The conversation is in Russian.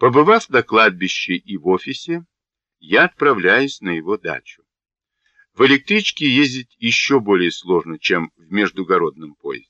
Побывав на кладбище и в офисе, я отправляюсь на его дачу. В электричке ездить еще более сложно, чем в междугородном поезде.